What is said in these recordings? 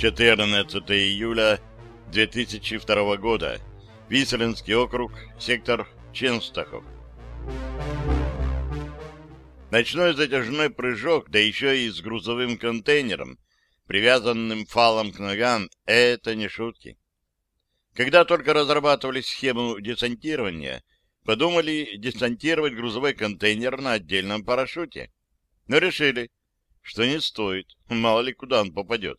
14 июля 2002 года. Виселинский округ, сектор Ченстахов. Ночной затяжной прыжок, да еще и с грузовым контейнером, привязанным фалом к ногам, это не шутки. Когда только разрабатывали схему десантирования, подумали десантировать грузовой контейнер на отдельном парашюте. Но решили, что не стоит, мало ли куда он попадет.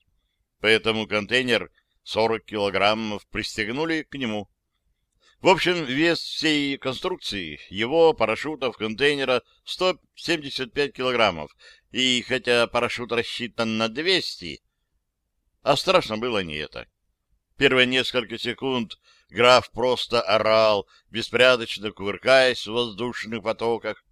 Поэтому контейнер 40 килограммов пристегнули к нему. В общем, вес всей конструкции, его, парашютов, контейнера 175 килограммов. И хотя парашют рассчитан на 200, а страшно было не это. Первые несколько секунд граф просто орал, беспорядочно кувыркаясь в воздушных потоках.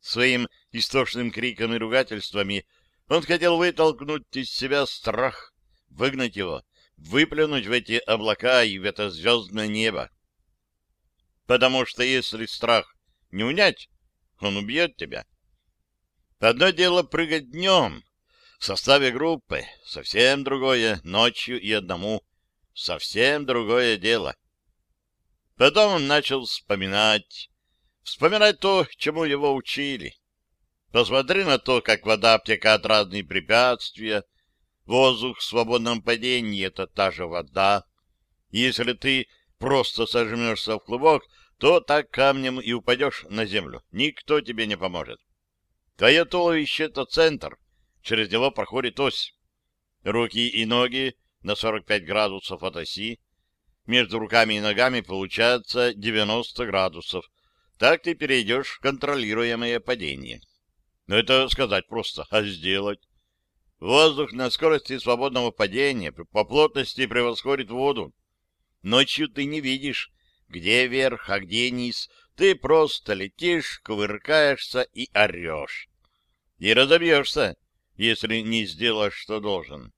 Своим истошным криком и ругательствами он хотел вытолкнуть из себя страх, выгнать его, выплюнуть в эти облака и в это звездное небо. Потому что если страх не унять, он убьет тебя. Одно дело прыгать днем в составе группы, совсем другое ночью и одному, совсем другое дело. Потом он начал вспоминать, вспоминать то, чему его учили. Посмотри на то, как вода обтекает разные препятствия, Воздух в свободном падении — это та же вода. Если ты просто сожмешься в клубок, то так камнем и упадешь на землю. Никто тебе не поможет. Твое туловище — это центр. Через него проходит ось. Руки и ноги на 45 градусов от оси. Между руками и ногами получается 90 градусов. Так ты перейдешь в контролируемое падение. Но это сказать просто, а сделать? Воздух на скорости свободного падения по плотности превосходит воду. Ночью ты не видишь, где верх, а где низ. Ты просто летишь, кувыркаешься и орешь. И разобьешься, если не сделаешь, что должен.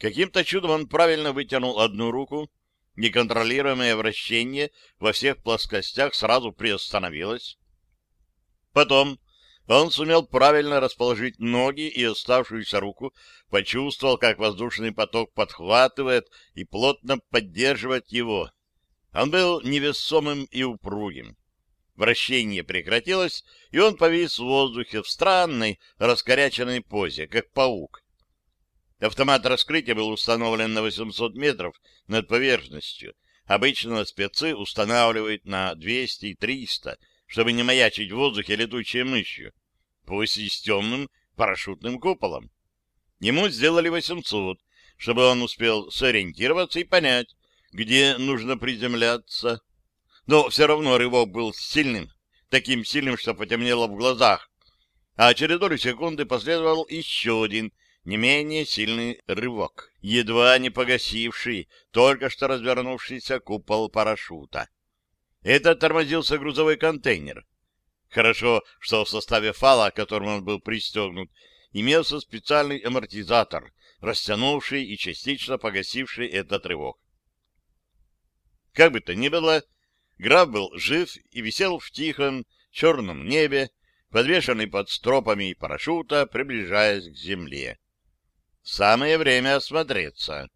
Каким-то чудом он правильно вытянул одну руку, неконтролируемое вращение во всех плоскостях сразу приостановилось. Потом он сумел правильно расположить ноги и оставшуюся руку, почувствовал, как воздушный поток подхватывает и плотно поддерживает его. Он был невесомым и упругим. Вращение прекратилось, и он повис в воздухе в странной, раскоряченной позе, как паук. Автомат раскрытия был установлен на 800 метров над поверхностью. Обычно спецы устанавливают на 200 и 300 чтобы не маячить в воздухе летучей мышью, пусть и с темным парашютным куполом. Ему сделали 800, чтобы он успел сориентироваться и понять, где нужно приземляться. Но все равно рывок был сильным, таким сильным, что потемнело в глазах, а через долю секунды последовал еще один, не менее сильный рывок, едва не погасивший только что развернувшийся купол парашюта. Это тормозился грузовой контейнер. Хорошо, что в составе фала, к которому он был пристегнут, имелся специальный амортизатор, растянувший и частично погасивший этот рывок. Как бы то ни было, граф был жив и висел в тихом черном небе, подвешенный под стропами парашюта, приближаясь к земле. Самое время осмотреться.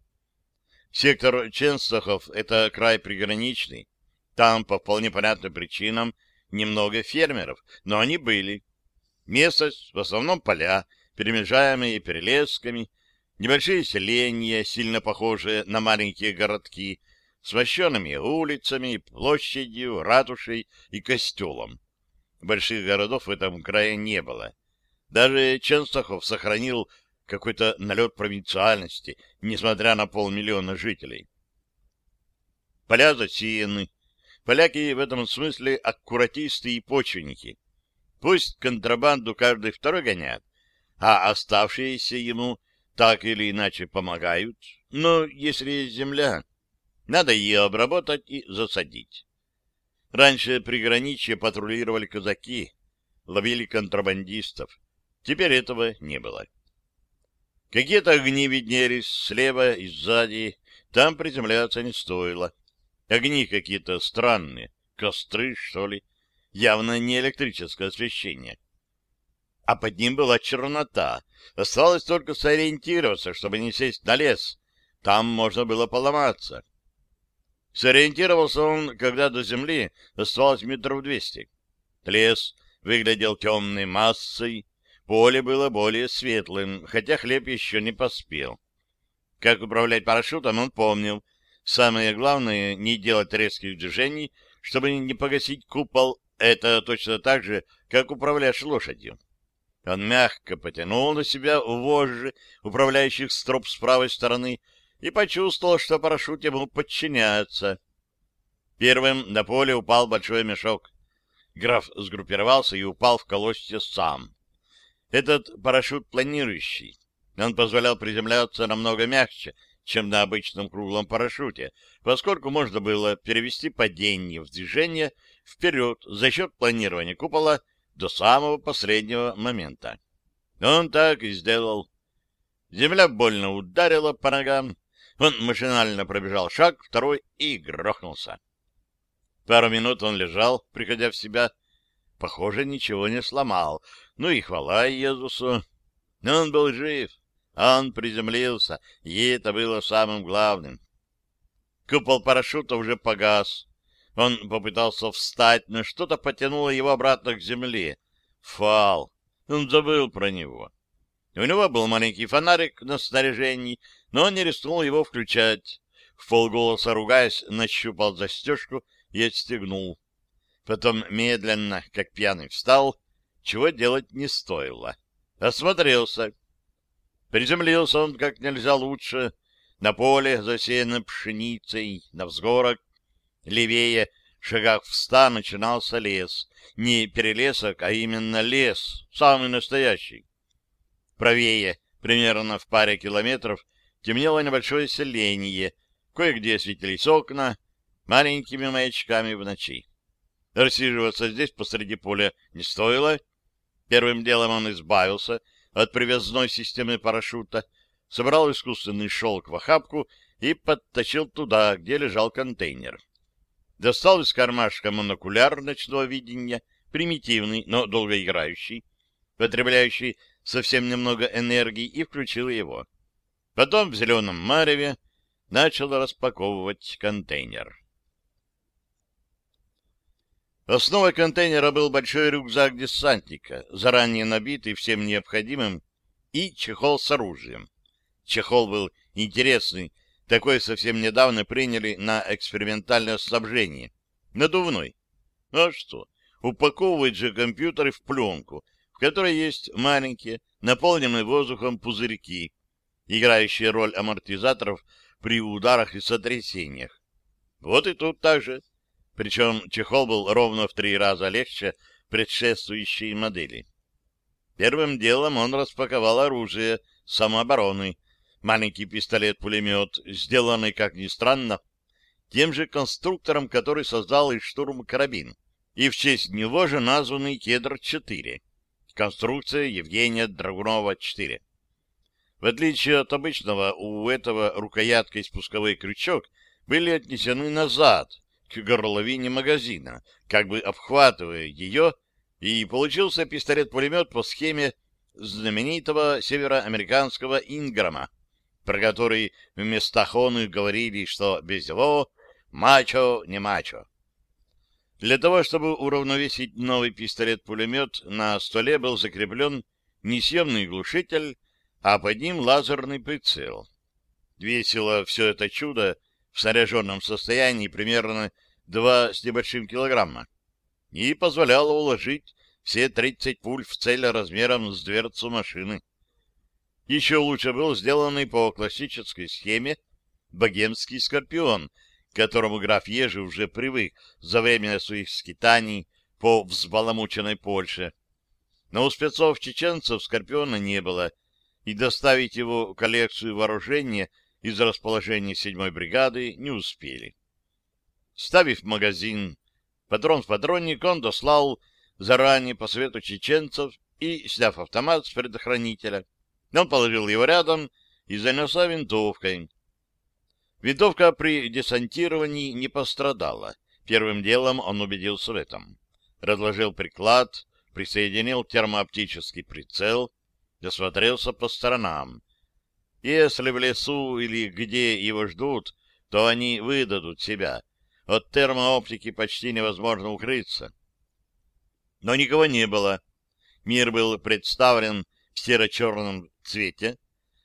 Сектор Ченстахов — это край приграничный, там, по вполне понятным причинам, немного фермеров, но они были. Местность, в основном поля, перемежаемые перелесками, небольшие селения, сильно похожие на маленькие городки, с мощенными улицами, площадью, ратушей и костелом. Больших городов в этом крае не было. Даже Ченстахов сохранил какой-то налет провинциальности, несмотря на полмиллиона жителей. Поля засеяны, Поляки в этом смысле аккуратисты и почвенники. Пусть контрабанду каждый второй гоняет, а оставшиеся ему так или иначе помогают. Но если есть земля, надо ее обработать и засадить. Раньше приграничье патрулировали казаки, ловили контрабандистов. Теперь этого не было. Какие-то огни виднелись слева и сзади, там приземляться не стоило. Огни какие-то странные, костры, что ли. Явно не электрическое освещение. а под ним была чернота. Осталось только сориентироваться, чтобы не сесть на лес. Там можно было поломаться. Сориентировался он, когда до земли оставалось метров двести. Лес выглядел темной массой, поле было более светлым, хотя хлеб еще не поспел. Как управлять парашютом, он помнил. Самое главное — не делать резких движений, чтобы не погасить купол. Это точно так же, как управляешь лошадью. Он мягко потянул на себя вожжи, управляющих строп с правой стороны, и почувствовал, что парашют ему подчиняется. Первым на поле упал большой мешок. Граф сгруппировался и упал в колосье сам. Этот парашют планирующий. Он позволял приземляться намного мягче, чем на обычном круглом парашюте, поскольку можно было перевести падение в движение вперед за счет планирования купола до самого последнего момента. Он так и сделал. Земля больно ударила по ногам. Он машинально пробежал шаг, второй и грохнулся. Пару минут он лежал, приходя в себя. Похоже, ничего не сломал. Ну и хвала Иисусу. Но он был жив. Он приземлился, и это было самым главным. Купол парашюта уже погас. Он попытался встать, но что-то потянуло его обратно к земле. Фал. Он забыл про него. У него был маленький фонарик на снаряжении, но он не рискнул его включать. В полголоса ругаясь, нащупал застежку и отстегнул. Потом медленно, как пьяный, встал, чего делать не стоило. Осмотрелся. Приземлился он как нельзя лучше, на поле, засеянном пшеницей, на взгорок, Левее, шагах в ста, начинался лес. Не перелесок, а именно лес, самый настоящий. Правее, примерно в паре километров, темнело небольшое селение, кое-где светились окна, маленькими маячками в ночи. Рассиживаться здесь посреди поля не стоило. Первым делом он избавился от привязной системы парашюта, собрал искусственный шелк в охапку и подтащил туда, где лежал контейнер достал из кармашка монокуляр ночного видения, примитивный, но долгоиграющий, потребляющий совсем немного энергии, и включил его. Потом в зеленом мареве начал распаковывать контейнер. Основой контейнера был большой рюкзак десантника, заранее набитый всем необходимым, и чехол с оружием. Чехол был интересный, такой совсем недавно приняли на экспериментальное снабжение. Надувной. А что? Упаковывают же компьютеры в пленку, в которой есть маленькие, наполненные воздухом пузырьки, играющие роль амортизаторов при ударах и сотрясениях. Вот и тут так же. Причем чехол был ровно в три раза легче предшествующей модели. Первым делом он распаковал оружие самообороны, маленький пистолет-пулемет, сделанный, как ни странно, тем же конструктором, который создал и штурм-карабин, и в честь него же названный Кедр-4, конструкция Евгения Драгунова-4. В отличие от обычного, у этого рукоятка и спусковой крючок были отнесены назад, к горловине магазина, как бы обхватывая ее, и получился пистолет-пулемет по схеме знаменитого североамериканского Инграма, про который в местах он и говорили, что без него мачо не мачо. Для того, чтобы уравновесить новый пистолет-пулемет, на столе был закреплен несъемный глушитель, а под ним лазерный прицел. Весило все это чудо в снаряженном состоянии примерно два с небольшим килограмма и позволяло уложить все 30 пуль в цель размером с дверцу машины. Еще лучше был сделанный по классической схеме богемский скорпион, к которому граф Ежи уже привык за время своих скитаний по взбаламученной Польше. Но у спецов-чеченцев скорпиона не было, и доставить его коллекцию вооружения из расположения седьмой бригады не успели. Ставив магазин, патрон в патронник он дослал заранее по свету чеченцев и, сняв автомат с предохранителя, он положил его рядом и занялся винтовкой. Винтовка при десантировании не пострадала. Первым делом он убедился в этом. Разложил приклад, присоединил термооптический прицел, осмотрелся по сторонам. Если в лесу или где его ждут, то они выдадут себя. От термооптики почти невозможно укрыться. Но никого не было. Мир был представлен в серо-черном цвете,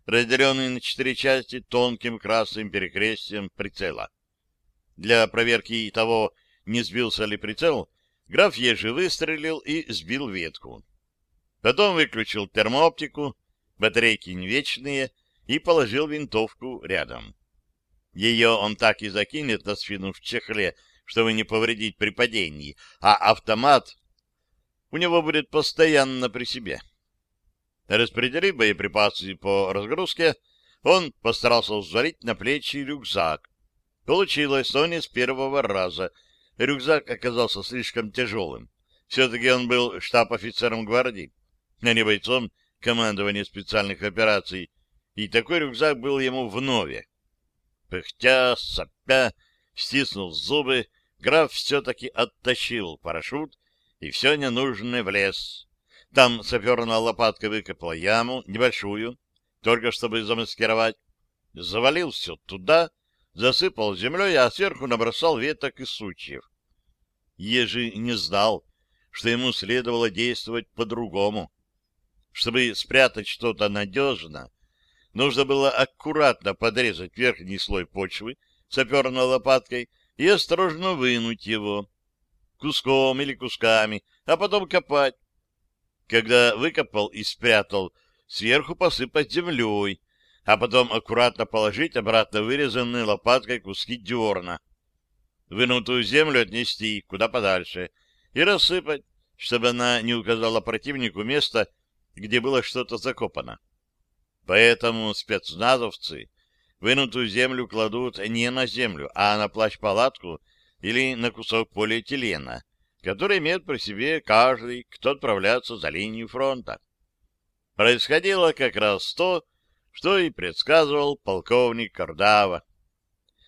разделенный на четыре части тонким красным перекрестием прицела. Для проверки того, не сбился ли прицел, граф Ежи выстрелил и сбил ветку. Потом выключил термооптику, батарейки не вечные, и положил винтовку рядом. Ее он так и закинет на спину в чехле, чтобы не повредить при падении, а автомат у него будет постоянно при себе. Распределив боеприпасы по разгрузке, он постарался взвалить на плечи рюкзак. Получилось, но не с первого раза. Рюкзак оказался слишком тяжелым. Все-таки он был штаб-офицером гвардии, а не бойцом командования специальных операций, и такой рюкзак был ему вновь. Пыхтя, сопя, стиснув зубы, граф все-таки оттащил парашют и все ненужное в лес. Там саперная лопатка выкопала яму, небольшую, только чтобы замаскировать. Завалил все туда, засыпал землей, а сверху набросал веток и сучьев. Ежи не знал, что ему следовало действовать по-другому. Чтобы спрятать что-то надежно, нужно было аккуратно подрезать верхний слой почвы саперной лопаткой и осторожно вынуть его, куском или кусками, а потом копать. Когда выкопал и спрятал, сверху посыпать землей, а потом аккуратно положить обратно вырезанные лопаткой куски дерна. Вынутую землю отнести куда подальше и рассыпать, чтобы она не указала противнику место, где было что-то закопано. Поэтому спецназовцы вынутую землю кладут не на землю, а на плащ-палатку или на кусок полиэтилена, который имеет при себе каждый, кто отправляется за линию фронта. Происходило как раз то, что и предсказывал полковник Кардава.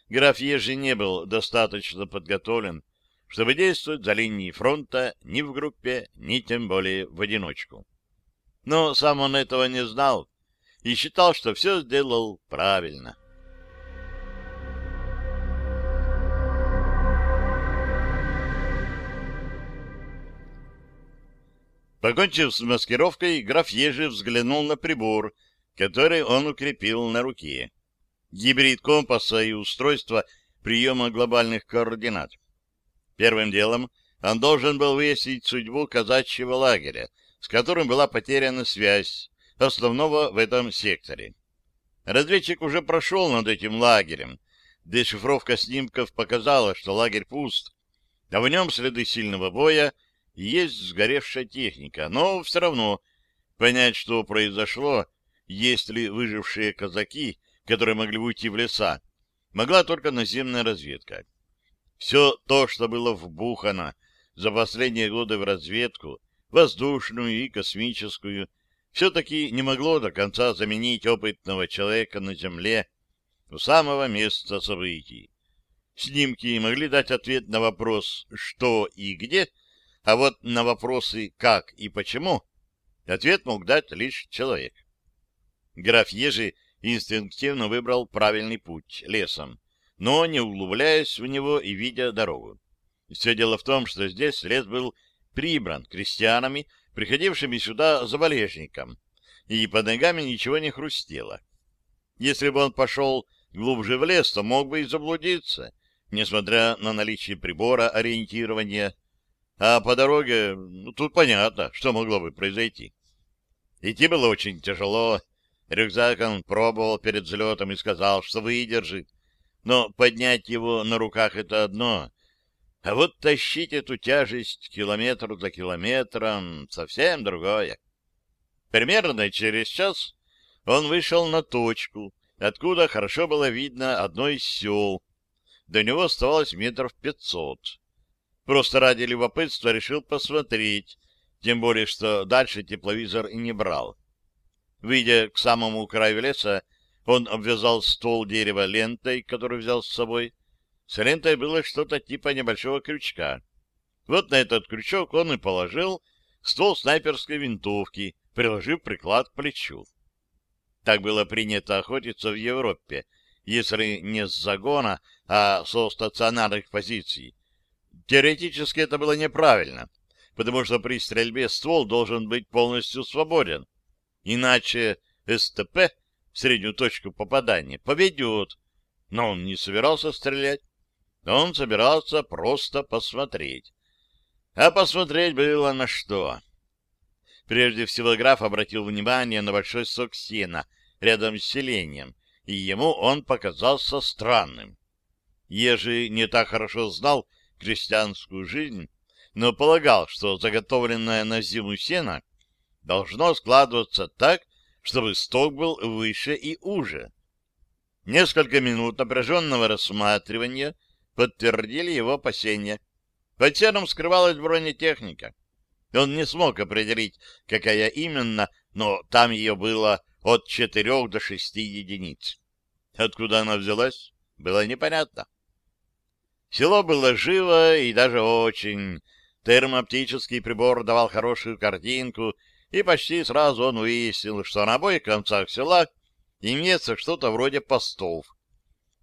Граф Ежи не был достаточно подготовлен, чтобы действовать за линией фронта ни в группе, ни тем более в одиночку. Но сам он этого не знал и считал, что все сделал правильно. Покончив с маскировкой, граф Ежи взглянул на прибор, который он укрепил на руке. Гибрид компаса и устройства приема глобальных координат. Первым делом он должен был выяснить судьбу казачьего лагеря, с которым была потеряна связь основного в этом секторе. Разведчик уже прошел над этим лагерем. Дешифровка снимков показала, что лагерь пуст, а в нем следы сильного боя есть сгоревшая техника, но все равно понять, что произошло, есть ли выжившие казаки, которые могли уйти в леса, могла только наземная разведка. Все то, что было вбухано за последние годы в разведку, воздушную и космическую, все-таки не могло до конца заменить опытного человека на Земле у самого места событий. Снимки могли дать ответ на вопрос «что и где», а вот на вопросы «как» и «почему» ответ мог дать лишь человек. Граф Ежи инстинктивно выбрал правильный путь лесом, но не углубляясь в него и видя дорогу. Все дело в том, что здесь лес был прибран крестьянами, приходившими сюда за болешником, и под ногами ничего не хрустело. Если бы он пошел глубже в лес, то мог бы и заблудиться, несмотря на наличие прибора ориентирования, а по дороге, ну, тут понятно, что могло бы произойти. Идти было очень тяжело. Рюкзак он пробовал перед взлетом и сказал, что выдержит. Но поднять его на руках — это одно. А вот тащить эту тяжесть километр за километром — совсем другое. Примерно через час он вышел на точку, откуда хорошо было видно одно из сел. До него оставалось метров пятьсот. Просто ради любопытства решил посмотреть, тем более, что дальше тепловизор и не брал. Выйдя к самому краю леса, он обвязал ствол дерева лентой, которую взял с собой. С лентой было что-то типа небольшого крючка. Вот на этот крючок он и положил ствол снайперской винтовки, приложив приклад к плечу. Так было принято охотиться в Европе, если не с загона, а со стационарных позиций. Теоретически это было неправильно, потому что при стрельбе ствол должен быть полностью свободен. Иначе СТП, среднюю точку попадания, поведет. Но он не собирался стрелять. Он собирался просто посмотреть. А посмотреть было на что. Прежде всего граф обратил внимание на большой сок сена рядом с селением, и ему он показался странным. Ежи не так хорошо знал крестьянскую жизнь, но полагал, что заготовленное на зиму сено должно складываться так, чтобы сток был выше и уже. Несколько минут напряженного рассматривания подтвердили его опасения. Под сеном скрывалась бронетехника. Он не смог определить, какая именно, но там ее было от четырех до шести единиц. Откуда она взялась, было непонятно. Село было живо и даже очень. Термооптический прибор давал хорошую картинку, и почти сразу он выяснил, что на обоих концах села имеется что-то вроде постов.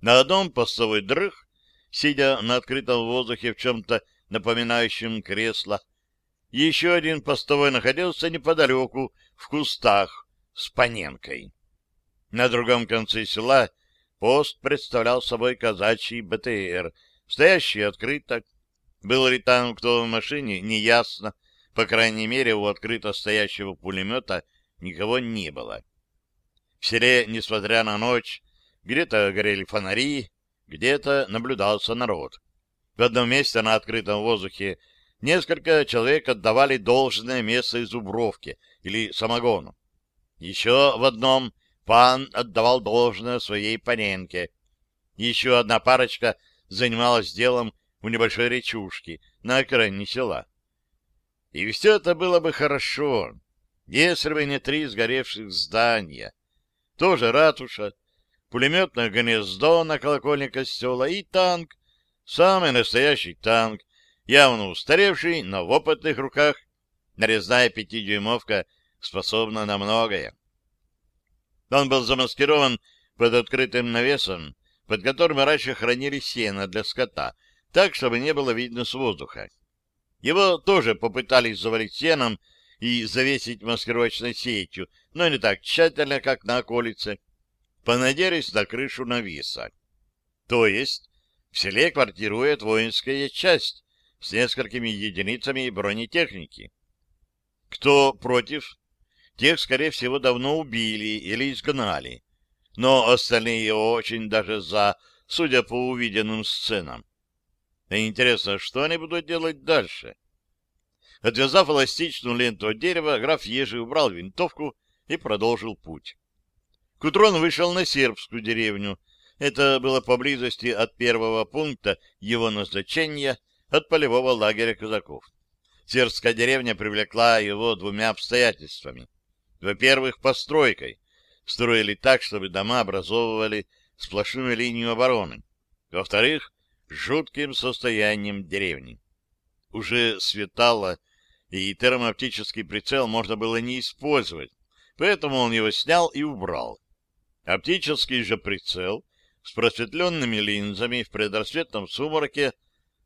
На одном постовой дрых, сидя на открытом воздухе в чем-то напоминающем кресло, еще один постовой находился неподалеку, в кустах, с паненкой. На другом конце села пост представлял собой казачий БТР, стоящий открыто. Был ли там кто в машине, неясно. По крайней мере, у открыто стоящего пулемета никого не было. В селе, несмотря на ночь, где-то горели фонари, где-то наблюдался народ. В одном месте на открытом воздухе несколько человек отдавали должное место из Зубровки или самогону. Еще в одном пан отдавал должное своей паненке. Еще одна парочка занималась делом у небольшой речушки на окраине села. И все это было бы хорошо, если бы не три сгоревших здания. Тоже ратуша, пулеметное гнездо на колокольне костела и танк, самый настоящий танк, явно устаревший, но в опытных руках нарезная пятидюймовка способна на многое. Он был замаскирован под открытым навесом, под которым раньше хранили сено для скота, так, чтобы не было видно с воздуха. Его тоже попытались завалить сеном и завесить маскировочной сетью, но не так тщательно, как на околице. Понадеялись на крышу навеса. То есть в селе квартирует воинская часть с несколькими единицами бронетехники. Кто против? Тех, скорее всего, давно убили или изгнали. Но остальные очень даже за, судя по увиденным сценам. Интересно, что они будут делать дальше? Отвязав эластичную ленту от дерева, граф Ежи убрал винтовку и продолжил путь. К утру он вышел на сербскую деревню. Это было поблизости от первого пункта его назначения, от полевого лагеря казаков. Сербская деревня привлекла его двумя обстоятельствами. Во-первых, постройкой. Строили так, чтобы дома образовывали сплошную линию обороны. Во-вторых, жутким состоянием деревни. Уже светало, и термооптический прицел можно было не использовать, поэтому он его снял и убрал. Оптический же прицел с просветленными линзами в предрассветном сумраке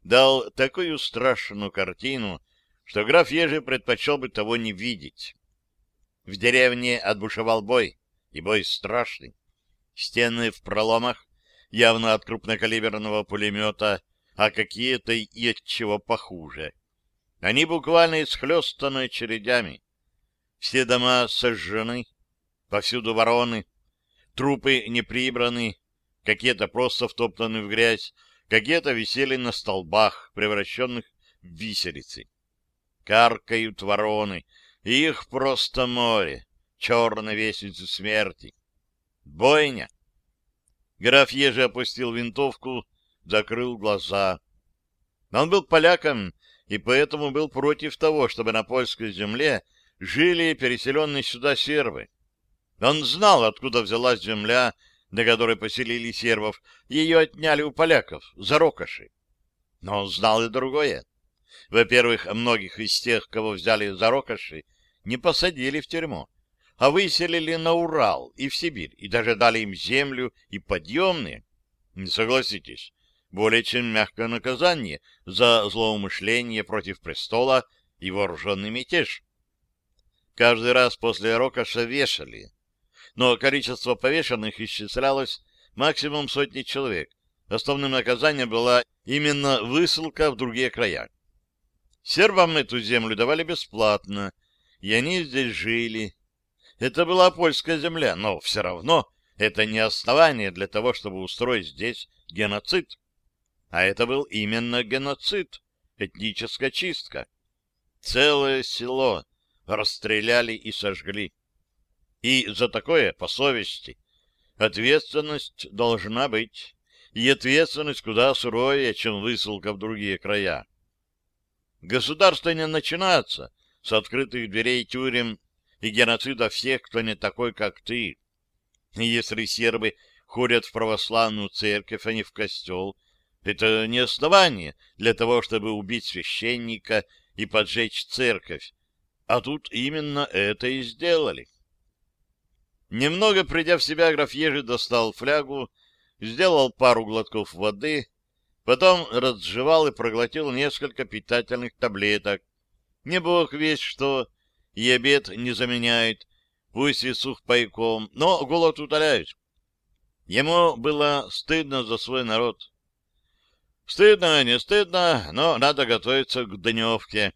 дал такую страшную картину, что граф Ежи предпочел бы того не видеть. В деревне отбушевал бой, и бой страшный. Стены в проломах, явно от крупнокалиберного пулемета, а какие-то и от чего похуже. Они буквально исхлестаны очередями. Все дома сожжены, повсюду вороны, трупы не прибраны, какие-то просто втоптаны в грязь, какие-то висели на столбах, превращенных в виселицы. Каркают вороны, и их просто море, черной вестницы смерти. Бойня! Граф Ежи опустил винтовку, закрыл глаза. Он был поляком и поэтому был против того, чтобы на польской земле жили переселенные сюда сербы. Он знал, откуда взялась земля, на которой поселили сербов, ее отняли у поляков, за рокоши. Но он знал и другое. Во-первых, многих из тех, кого взяли за рокоши, не посадили в тюрьму, а выселили на Урал и в Сибирь, и даже дали им землю и подъемные. Не согласитесь, более чем мягкое наказание за злоумышление против престола и вооруженный мятеж. Каждый раз после Рокоша вешали, но количество повешенных исчислялось максимум сотни человек. Основным наказанием была именно высылка в другие края. Сербам эту землю давали бесплатно, и они здесь жили. Это была польская земля, но все равно это не основание для того, чтобы устроить здесь геноцид. А это был именно геноцид, этническая чистка. Целое село расстреляли и сожгли. И за такое, по совести, ответственность должна быть. И ответственность куда суровее, чем высылка в другие края. Государство не начинается с открытых дверей тюрем и геноцида всех, кто не такой, как ты. И если сербы ходят в православную церковь, а не в костел, это не основание для того, чтобы убить священника и поджечь церковь. А тут именно это и сделали. Немного придя в себя, граф Ежи достал флягу, сделал пару глотков воды, потом разжевал и проглотил несколько питательных таблеток. Не бог весь что, и обед не заменяет, пусть и сух пайком, но голод утоляет. Ему было стыдно за свой народ. Стыдно, не стыдно, но надо готовиться к дневке.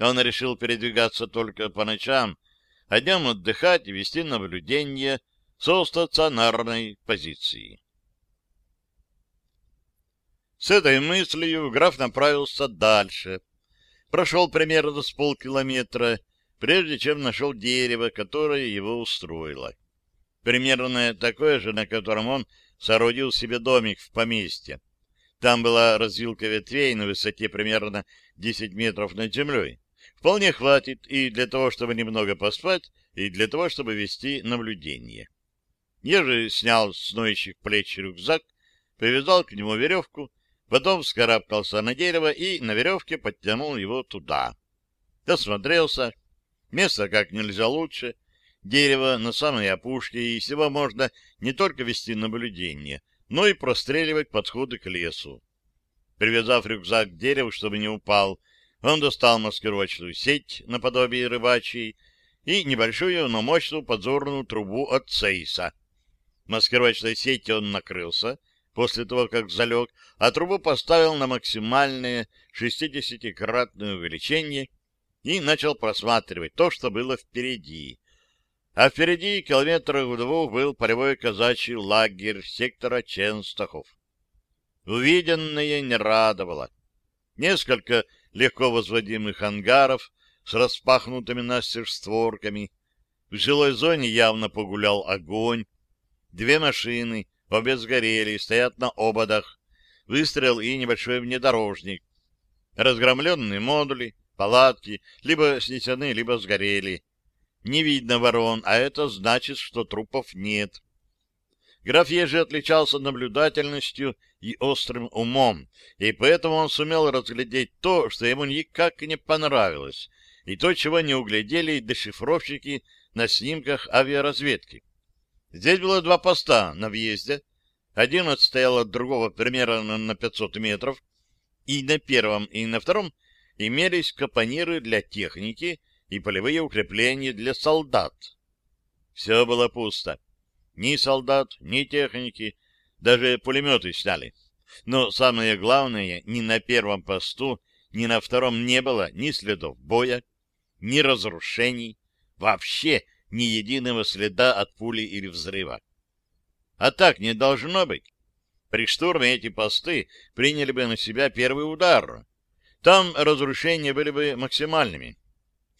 Он решил передвигаться только по ночам, а днем отдыхать и вести наблюдение со стационарной позиции. С этой мыслью граф направился дальше. Прошел примерно с полкилометра, прежде чем нашел дерево, которое его устроило. Примерно такое же, на котором он соорудил себе домик в поместье. Там была развилка ветвей на высоте примерно 10 метров над землей. Вполне хватит и для того, чтобы немного поспать, и для того, чтобы вести наблюдение. Я же снял с ноющих плеч рюкзак, привязал к нему веревку, потом вскарабкался на дерево и на веревке подтянул его туда. Досмотрелся. Место как нельзя лучше. Дерево на самой опушке, и всего можно не только вести наблюдение, но и простреливать подходы к лесу. Привязав рюкзак к дереву, чтобы не упал, он достал маскировочную сеть наподобие рыбачьей и небольшую, но мощную подзорную трубу от Цейса. Маскировочной сетью он накрылся после того, как залег, а трубу поставил на максимальное 60-кратное увеличение и начал просматривать то, что было впереди а впереди километрах в двух был полевой казачий лагерь сектора Ченстахов. Увиденное не радовало. Несколько легко возводимых ангаров с распахнутыми настежь створками. В жилой зоне явно погулял огонь. Две машины, обе сгорели, стоят на ободах. Выстрел и небольшой внедорожник. Разгромленные модули, палатки, либо снесены, либо сгорели. Не видно ворон, а это значит, что трупов нет. Граф Ежи отличался наблюдательностью и острым умом, и поэтому он сумел разглядеть то, что ему никак не понравилось, и то, чего не углядели дешифровщики на снимках авиаразведки. Здесь было два поста на въезде. Один отстоял от другого примерно на 500 метров, и на первом, и на втором имелись капониры для техники, и полевые укрепления для солдат. Все было пусто. Ни солдат, ни техники, даже пулеметы сняли. Но самое главное, ни на первом посту, ни на втором не было ни следов боя, ни разрушений, вообще ни единого следа от пули или взрыва. А так не должно быть. При штурме эти посты приняли бы на себя первый удар. Там разрушения были бы максимальными.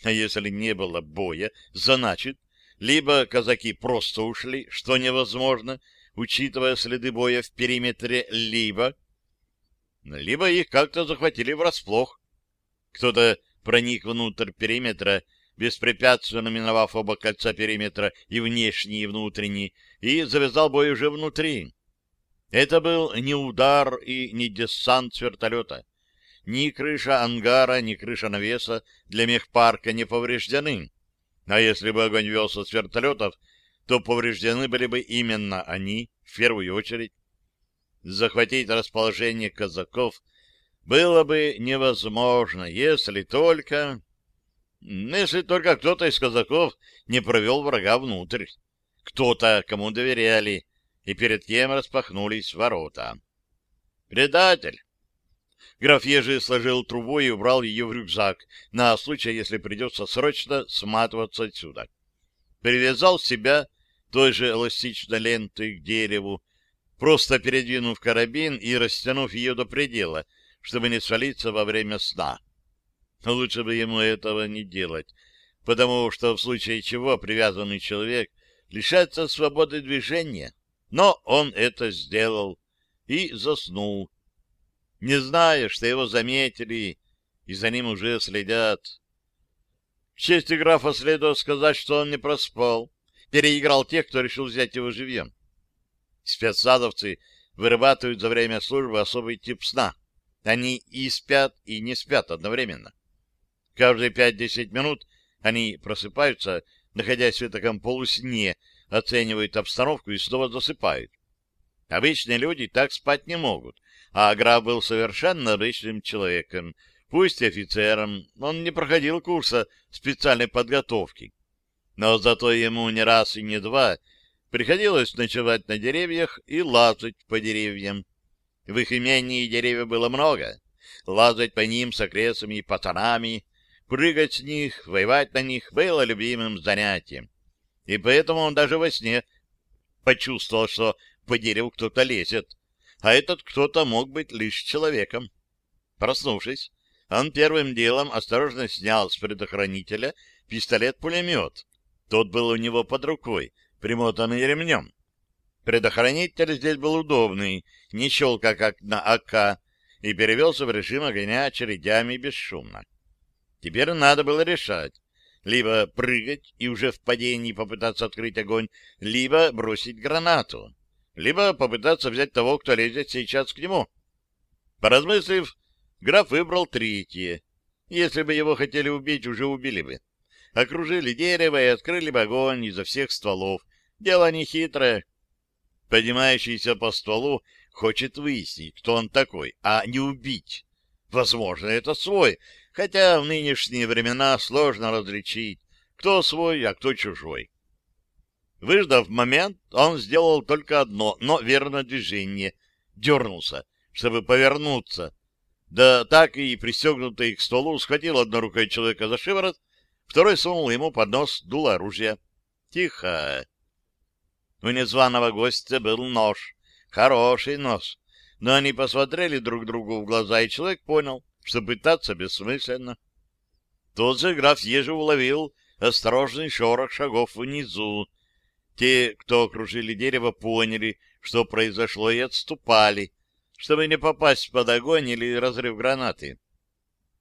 А если не было боя, значит, либо казаки просто ушли, что невозможно, учитывая следы боя в периметре, либо... Либо их как-то захватили врасплох. Кто-то проник внутрь периметра, беспрепятственно миновав оба кольца периметра и внешний, и внутренний, и завязал бой уже внутри. Это был не удар и не десант с вертолета. ни крыша ангара, ни крыша навеса для мехпарка не повреждены. А если бы огонь велся с вертолетов, то повреждены были бы именно они, в первую очередь. Захватить расположение казаков было бы невозможно, если только... Если только кто-то из казаков не провел врага внутрь. Кто-то, кому доверяли, и перед кем распахнулись ворота. «Предатель!» Граф Ежи сложил трубу и убрал ее в рюкзак на случай, если придется срочно сматываться отсюда. Привязал себя той же эластичной лентой к дереву, просто передвинув карабин и растянув ее до предела, чтобы не свалиться во время сна. Лучше бы ему этого не делать, потому что в случае чего привязанный человек лишается свободы движения. Но он это сделал и заснул, не зная, что его заметили и за ним уже следят. В честь графа следует сказать, что он не проспал, переиграл тех, кто решил взять его живьем. Спецназовцы вырабатывают за время службы особый тип сна. Они и спят, и не спят одновременно. Каждые пять-десять минут они просыпаются, находясь в таком полусне, оценивают обстановку и снова засыпают. Обычные люди так спать не могут, а граф был совершенно обычным человеком, пусть офицером, он не проходил курса специальной подготовки. Но зато ему не раз и не два приходилось ночевать на деревьях и лазать по деревьям. В их имении деревьев было много. Лазать по ним с окресами и пацанами, прыгать с них, воевать на них было любимым занятием. И поэтому он даже во сне почувствовал, что по дереву кто-то лезет, а этот кто-то мог быть лишь человеком. Проснувшись, он первым делом осторожно снял с предохранителя пистолет-пулемет. Тот был у него под рукой, примотанный ремнем. Предохранитель здесь был удобный, не щелка, как на АК, и перевелся в режим огня очередями бесшумно. Теперь надо было решать, либо прыгать и уже в падении попытаться открыть огонь, либо бросить гранату, либо попытаться взять того, кто лезет сейчас к нему. Поразмыслив, граф выбрал третье. Если бы его хотели убить, уже убили бы. Окружили дерево и открыли бы огонь изо всех стволов. Дело нехитрое. Поднимающийся по стволу хочет выяснить, кто он такой, а не убить. Возможно, это свой, хотя в нынешние времена сложно различить, кто свой, а кто чужой. Выждав момент, он сделал только одно, но верное движение. Дернулся, чтобы повернуться. Да так и пристегнутый к столу схватил одной рукой человека за шиворот, второй сунул ему под нос дуло оружия. Тихо. У незваного гостя был нож. Хороший нож. Но они посмотрели друг другу в глаза, и человек понял, что пытаться бессмысленно. Тот же граф Ежи уловил осторожный шорох шагов внизу. Те, кто окружили дерево, поняли, что произошло, и отступали, чтобы не попасть под огонь или разрыв гранаты.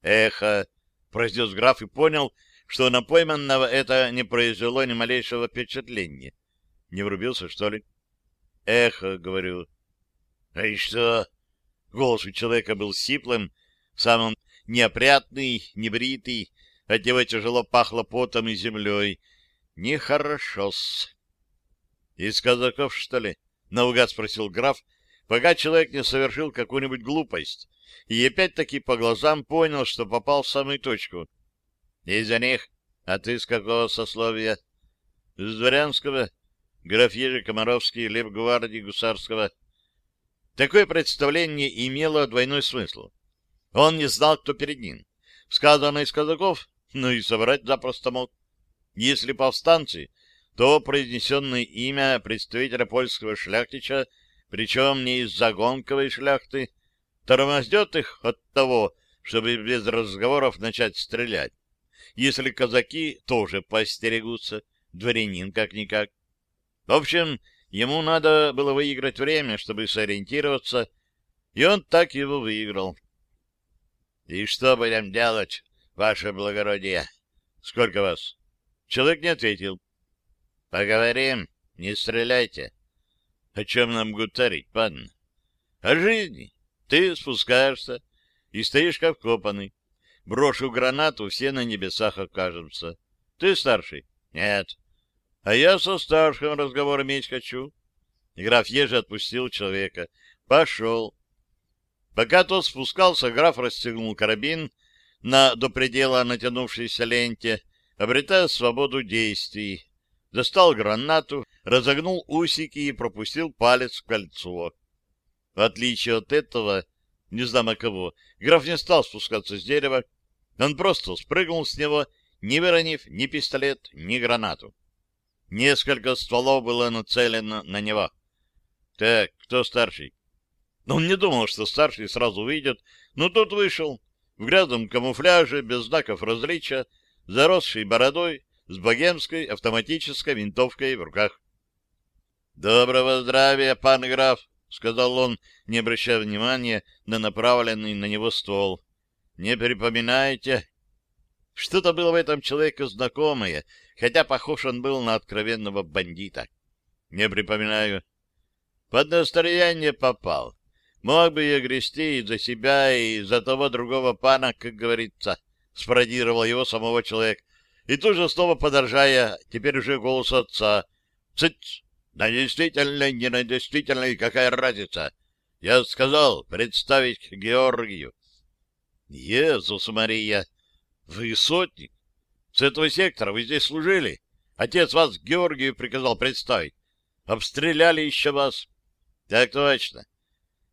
«Эхо!» — произнес граф и понял, что на пойманного это не произвело ни малейшего впечатления. Не врубился, что ли? «Эхо!» — говорю. «А и что?» Голос у человека был сиплым, сам он неопрятный, небритый, от него тяжело пахло потом и землей. Нехорошо-с. «Из казаков, что ли?» — наугад спросил граф, пока человек не совершил какую-нибудь глупость, и опять-таки по глазам понял, что попал в самую точку. «Из-за них? А ты с какого сословия?» «С дворянского. Граф Ежи Комаровский, лейб-гвардии гусарского». Такое представление имело двойной смысл. Он не знал, кто перед ним. Сказано из казаков, ну и соврать запросто мог. Если повстанцы, то произнесенное имя представителя польского шляхтича, причем не из загонковой шляхты, тормознет их от того, чтобы без разговоров начать стрелять. Если казаки тоже постерегутся, дворянин как-никак. В общем, ему надо было выиграть время, чтобы сориентироваться, и он так его выиграл. И что будем делать, ваше благородие? Сколько вас? Человек не ответил. Поговорим, не стреляйте. О чем нам гутарить, пан? О жизни. Ты спускаешься. и стоишь как вкопанный. Брошу гранату, все на небесах окажемся. Ты старший? Нет. А я со старшим разговор иметь хочу. Граф Ежи отпустил человека. Пошел. Пока тот спускался, граф расстегнул карабин на до предела натянувшейся ленте, обретая свободу действий. Достал гранату, разогнул усики и пропустил палец в кольцо. В отличие от этого, не знамо кого, граф не стал спускаться с дерева, он просто спрыгнул с него, не выронив ни пистолет, ни гранату. Несколько стволов было нацелено на него. Так, кто старший? Он не думал, что старший сразу выйдет, но тут вышел, в грязном камуфляже, без знаков различия, заросший бородой, с богемской автоматической винтовкой в руках. — Доброго здравия, пан граф! — сказал он, не обращая внимания на направленный на него ствол. — Не припоминаете? Что-то было в этом человеке знакомое, хотя похож он был на откровенного бандита. — Не припоминаю. Под настроение попал. Мог бы я грести и за себя, и за того другого пана, как говорится, — спародировал его самого человек. И тут же снова подоржая, теперь уже голос отца. — Цыц! На действительно, не на действительно, какая разница? Я сказал, представить Георгию. — Иисус Мария! Вы сотник? С этого сектора вы здесь служили? Отец вас Георгию приказал представить. Обстреляли еще вас. — Так точно.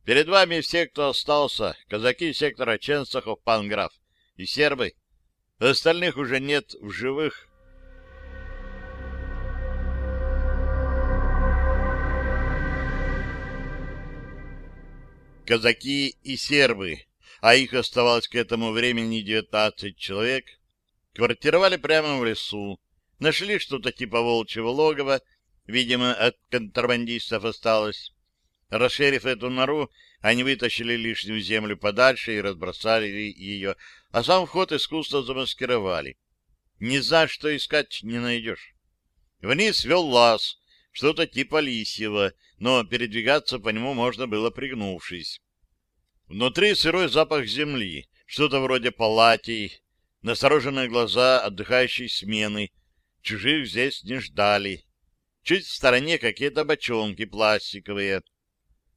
Перед вами все, кто остался, казаки сектора Ченстахов, панграф и сербы. Остальных уже нет в живых. Казаки и сербы, а их оставалось к этому времени 19 человек, квартировали прямо в лесу, нашли что-то типа волчьего логова, видимо, от контрабандистов осталось. Расширив эту нору, они вытащили лишнюю землю подальше и разбросали ее, а сам вход искусство замаскировали. Ни за что искать не найдешь. Вниз вел лаз, что-то типа лисьего, но передвигаться по нему можно было пригнувшись. Внутри сырой запах земли, что-то вроде палатей, настороженные глаза отдыхающей смены. Чужих здесь не ждали. Чуть в стороне какие-то бочонки пластиковые —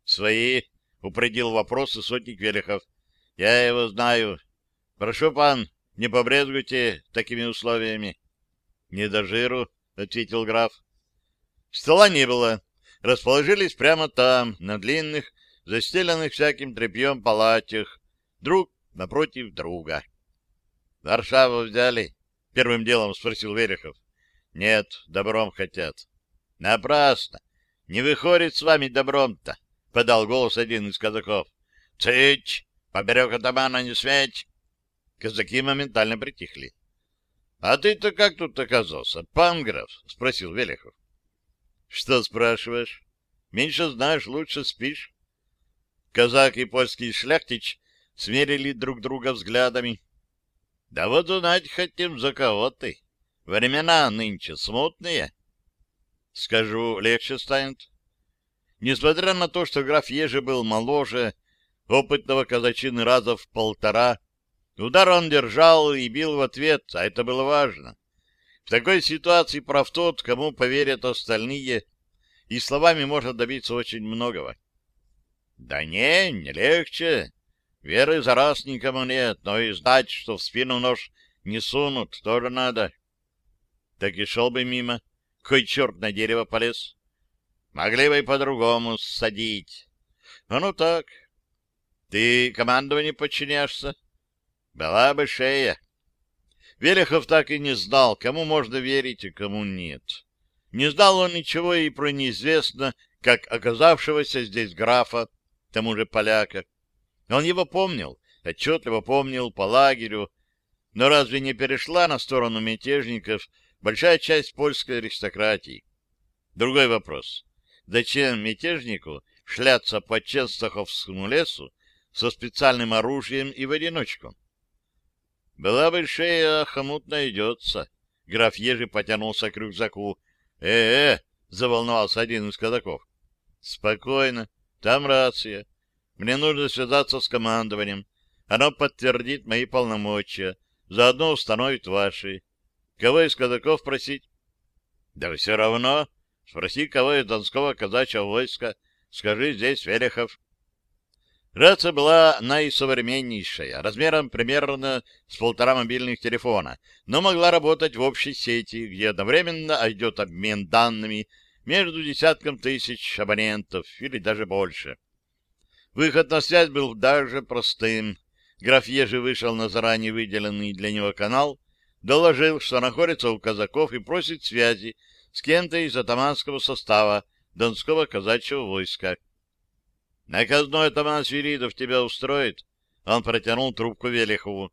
Свои, — упредил вопросы сотник Велихов. Я его знаю. Прошу, пан, не побрезгуйте такими условиями. Не до жиру, — ответил граф. Стола не было. Расположились прямо там, на длинных, застеленных всяким тряпьем палатях, друг напротив друга. — Варшаву взяли? — первым делом спросил Верехов. — Нет, добром хотят. — Напрасно. Не выходит с вами добром-то. — подал голос один из казаков. — Цыть! Поберег атамана не сметь! Казаки моментально притихли. — А ты-то как тут оказался, панграф? — спросил Велихов. — Что спрашиваешь? Меньше знаешь, лучше спишь. Казак и польский шляхтич смерили друг друга взглядами. — Да вот узнать хотим, за кого ты. Времена нынче смутные. — Скажу, легче станет. Несмотря на то, что граф Ежи был моложе, опытного казачины раза в полтора, удар он держал и бил в ответ, а это было важно. В такой ситуации прав тот, кому поверят остальные, и словами можно добиться очень многого. Да не, не легче. Веры за раз никому нет, но и знать, что в спину нож не сунут, тоже надо. Так и шел бы мимо. Кой черт на дерево полез? Могли бы и по-другому садить. А ну так. Ты командованию подчиняешься? Была бы шея. Велихов так и не знал, кому можно верить, и кому нет. Не знал он ничего и про неизвестно, как оказавшегося здесь графа, тому же поляка. Он его помнил, отчетливо помнил по лагерю, но разве не перешла на сторону мятежников большая часть польской аристократии? Другой вопрос. Зачем мятежнику шляться по Ченстаховскому лесу со специальным оружием и в одиночку? Была бы шея, хомут найдется. Граф Ежи потянулся к рюкзаку. «Э-э!» — заволновался один из казаков. «Спокойно. Там рация. Мне нужно связаться с командованием. Оно подтвердит мои полномочия, заодно установит ваши. Кого из казаков просить? Да все равно. Спроси, кого из Донского казачьего войска. Скажи, здесь Велихов. Рация была наисовременнейшая, размером примерно с полтора мобильных телефона, но могла работать в общей сети, где одновременно идет обмен данными между десятком тысяч абонентов или даже больше. Выход на связь был даже простым. Граф Ежи вышел на заранее выделенный для него канал, доложил, что находится у казаков и просит связи с кем-то из атаманского состава Донского казачьего войска. Наказной атаман Свиридов тебя устроит? Он протянул трубку Велихову.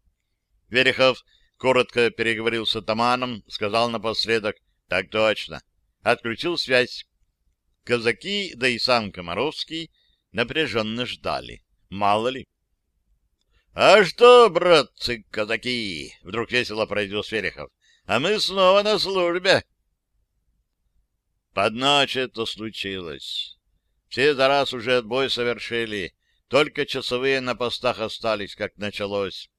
Велихов коротко переговорил с атаманом, сказал напоследок «Так точно». Отключил связь. Казаки, да и сам Комаровский напряженно ждали. Мало ли. — А что, братцы-казаки? — вдруг весело произнес Велихов. — А мы снова на службе. Под ночь это случилось. Все за раз уже отбой совершили, только часовые на постах остались, как началось.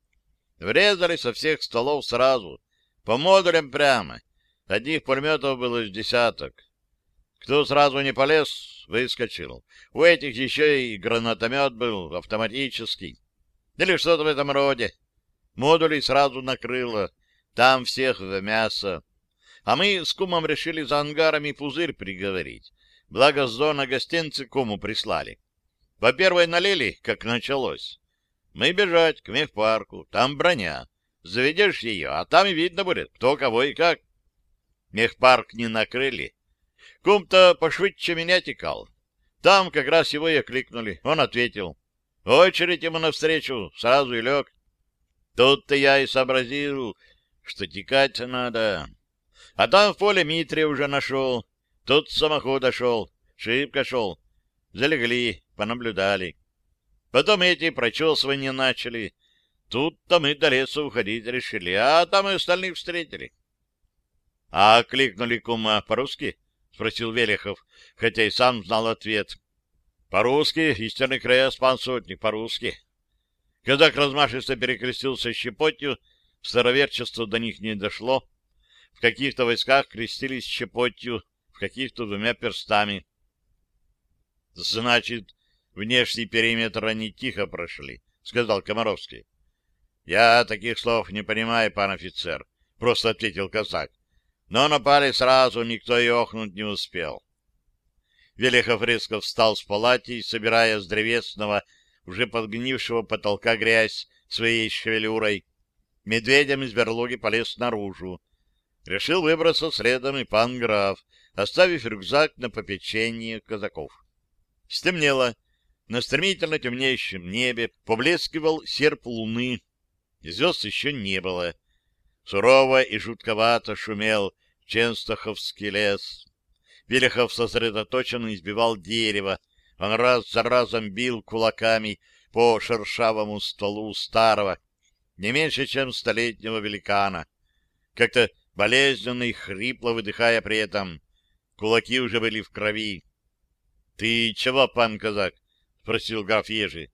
Врезали со всех столов сразу, по модулям прямо. Одних пулеметов было с десяток. Кто сразу не полез, выскочил. У этих еще и гранатомет был, автоматический. Или что-то в этом роде. Модули сразу накрыло. Там всех в мясо. А мы с кумом решили за ангарами пузырь приговорить. Благо, с зона гостинцы кому прислали. Во-первых, налили, как началось. Мы бежать к мехпарку, там броня. Заведешь ее, а там и видно будет, кто кого и как. Мехпарк не накрыли. Кум-то пошвидше меня текал. Там как раз его и окликнули. Он ответил. Очередь ему навстречу, сразу и лег. Тут-то я и сообразил, что текать надо. А там в поле Митрия уже нашел. Тут самохода шел, шибко шел. Залегли, понаблюдали. Потом эти прочесывания начали. Тут-то мы до леса уходить решили, а там и остальных встретили. — А кликнули кума по-русски? — спросил Велихов, хотя и сам знал ответ. — По-русски, истинный края пан сотник, по-русски. Казак размашисто перекрестился щепотью, староверчество до них не дошло. В каких-то войсках крестились щепотью, каких-то двумя перстами. — Значит, внешний периметр они тихо прошли, — сказал Комаровский. — Я таких слов не понимаю, пан офицер, — просто ответил казак. Но напали сразу, никто и охнуть не успел. Велихов резко встал с палати, собирая с древесного, уже подгнившего потолка грязь своей шевелюрой. Медведем из берлоги полез наружу. Решил выбраться следом и пан граф, оставив рюкзак на попечение казаков. Стемнело. На стремительно темнеющем небе поблескивал серп луны. Звезд еще не было. Сурово и жутковато шумел Ченстаховский лес. Велихов сосредоточенно избивал дерево. Он раз за разом бил кулаками по шершавому стволу старого, не меньше, чем столетнего великана. Как-то болезненно и хрипло выдыхая при этом. Кулаки уже были в крови. — Ты чего, пан казак? — спросил граф Ежи.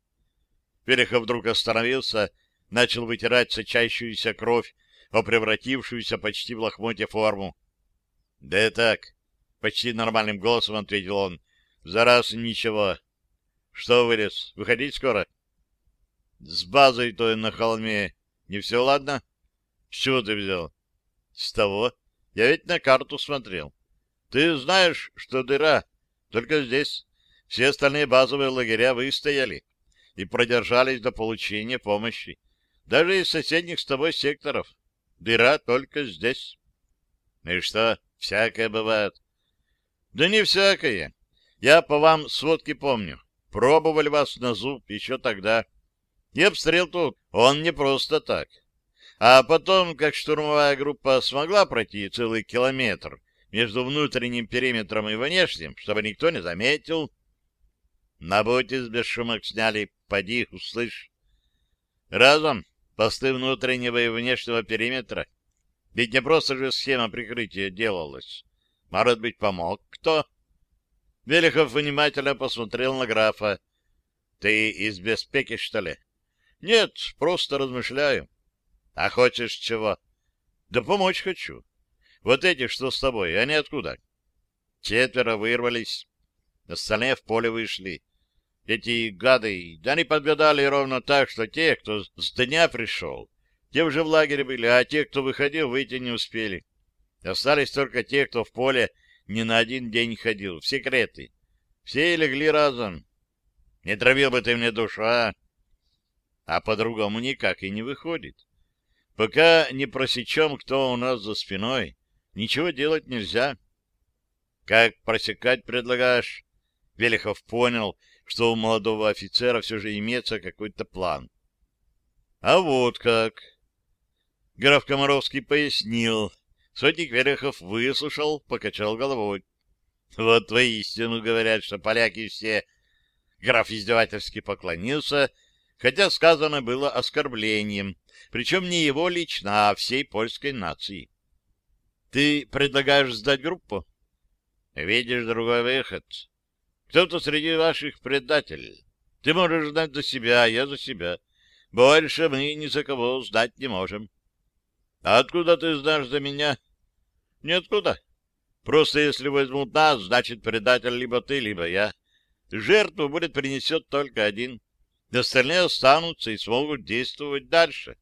Верехов вдруг остановился, начал вытирать сочащуюся кровь, о превратившуюся почти в лохмотье форму. — Да так, — почти нормальным голосом ответил он. — За раз ничего. — Что вылез? Выходить скоро? — С базой-то на холме не все ладно? — С чего ты взял? — С того. Я ведь на карту смотрел. Ты знаешь, что дыра только здесь. Все остальные базовые лагеря выстояли и продержались до получения помощи. Даже из соседних с тобой секторов. Дыра только здесь. И что, всякое бывает? Да не всякое. Я по вам сводки помню. Пробовали вас на зуб еще тогда. И обстрел тут, он не просто так. А потом, как штурмовая группа смогла пройти целый километр между внутренним периметром и внешним, чтобы никто не заметил. На Ботис без шумок сняли, поди, услышь. Разом посты внутреннего и внешнего периметра. Ведь не просто же схема прикрытия делалась. Может быть, помог кто? Велихов внимательно посмотрел на графа. — Ты из беспеки, что ли? Нет, просто размышляю. А хочешь чего? Да помочь хочу. Вот эти, что с тобой, они откуда? Четверо вырвались. Остальные в поле вышли. Эти гады, да они подгадали ровно так, что те, кто с дня пришел, те уже в лагере были, а те, кто выходил, выйти не успели. Остались только те, кто в поле не на один день ходил, в секреты. Все легли разом. Не травил бы ты мне душу, а? А по-другому никак и не выходит. Пока не просечем, кто у нас за спиной, ничего делать нельзя. Как просекать предлагаешь? Велихов понял, что у молодого офицера все же имеется какой-то план. А вот как. Граф Комаровский пояснил. Сотник Велихов выслушал, покачал головой. Вот воистину говорят, что поляки все... Граф издевательски поклонился, хотя сказано было оскорблением, причем не его лично, а всей польской нации. Ты предлагаешь сдать группу? Видишь другой выход. Кто-то среди ваших предателей. Ты можешь знать за себя, я за себя. Больше мы ни за кого знать не можем. А откуда ты знаешь за меня? Ниоткуда. Просто если возьмут нас, значит, предатель либо ты, либо я. Жертву будет принесет только один. Остальные останутся и смогут действовать дальше.